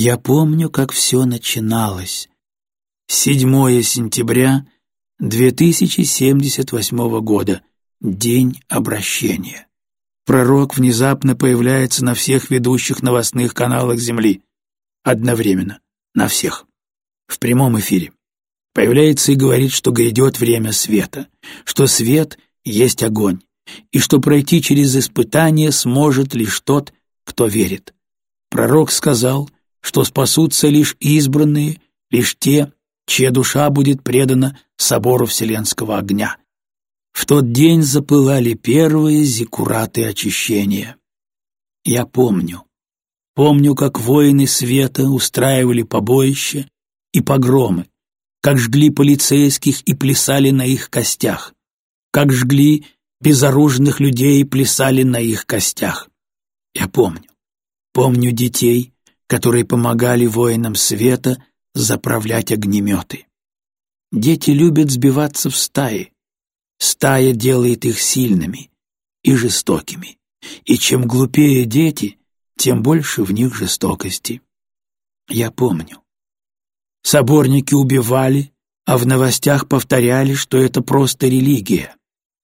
Я помню, как все начиналось. 7 сентября 2078 года. День обращения. Пророк внезапно появляется на всех ведущих новостных каналах Земли. Одновременно. На всех. В прямом эфире. Появляется и говорит, что грядет время света, что свет есть огонь, и что пройти через испытание сможет лишь тот, кто верит. Пророк сказал, что спасутся лишь избранные, лишь те, чья душа будет предана собору вселенского огня. В тот день запылали первые зиккураты очищения. Я помню. Помню, как воины света устраивали побоища и погромы, как жгли полицейских и плясали на их костях, как жгли безоружных людей и плясали на их костях. Я помню. Помню детей, которые помогали воинам света заправлять огнеметы. Дети любят сбиваться в стаи. Стая делает их сильными и жестокими. И чем глупее дети, тем больше в них жестокости. Я помню. Соборники убивали, а в новостях повторяли, что это просто религия.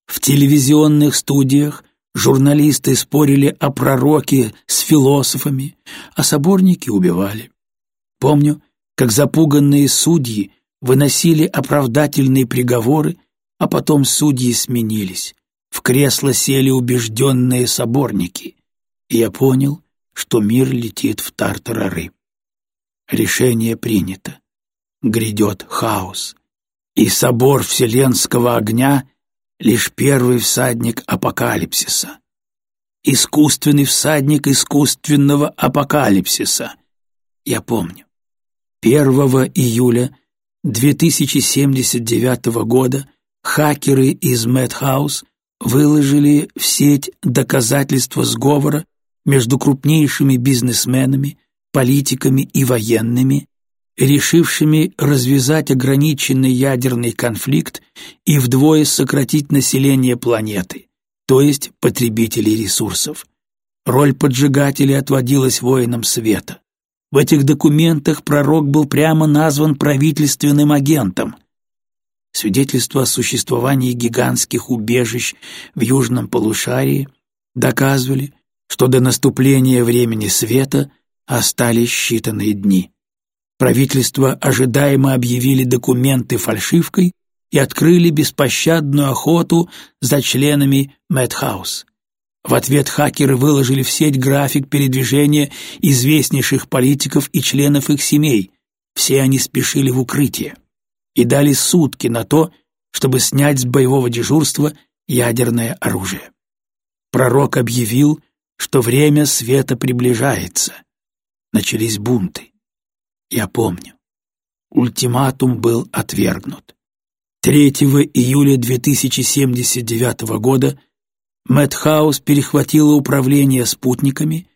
В телевизионных студиях журналисты спорили о пророке с философами, а соборники убивали. Помню, как запуганные судьи выносили оправдательные приговоры, а потом судьи сменились. В кресло сели убежденные соборники, и я понял, что мир летит в тартарары. Решение принято. Грядет хаос. И собор вселенского огня — лишь первый всадник апокалипсиса. Искусственный всадник искусственного апокалипсиса. Я помню. 1 июля 2079 года хакеры из Мэтхаус выложили в сеть доказательства сговора между крупнейшими бизнесменами, политиками и военными, решившими развязать ограниченный ядерный конфликт и вдвое сократить население планеты, то есть потребителей ресурсов. Роль поджигателей отводилась воинам света. В этих документах пророк был прямо назван правительственным агентом. Свидетельства о существовании гигантских убежищ в южном полушарии доказывали, что до наступления времени света остались считанные дни. Правительство ожидаемо объявили документы фальшивкой и открыли беспощадную охоту за членами Мэтхаус. В ответ хакеры выложили в сеть график передвижения известнейших политиков и членов их семей. Все они спешили в укрытие и дали сутки на то, чтобы снять с боевого дежурства ядерное оружие. Пророк объявил, что время света приближается. Начались бунты. Я помню. Ультиматум был отвергнут. 3 июля 2079 года Мэтхаус перехватила управление спутниками,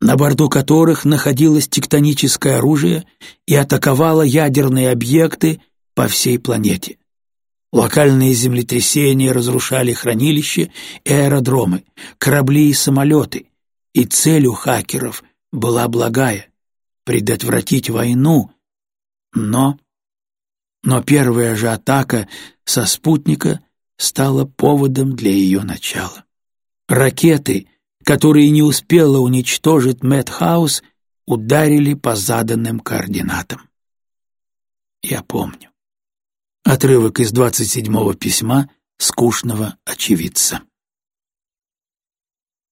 на борту которых находилось тектоническое оружие и атаковала ядерные объекты по всей планете. Локальные землетрясения разрушали хранилища и аэродромы, корабли и самолеты, и целью хакеров была благая — предотвратить войну, но... Но первая же атака со спутника стала поводом для ее начала. Ракеты, которые не успела уничтожить Мэтхаус, ударили по заданным координатам. Я помню. Отрывок из 27-го письма скучного очевидца.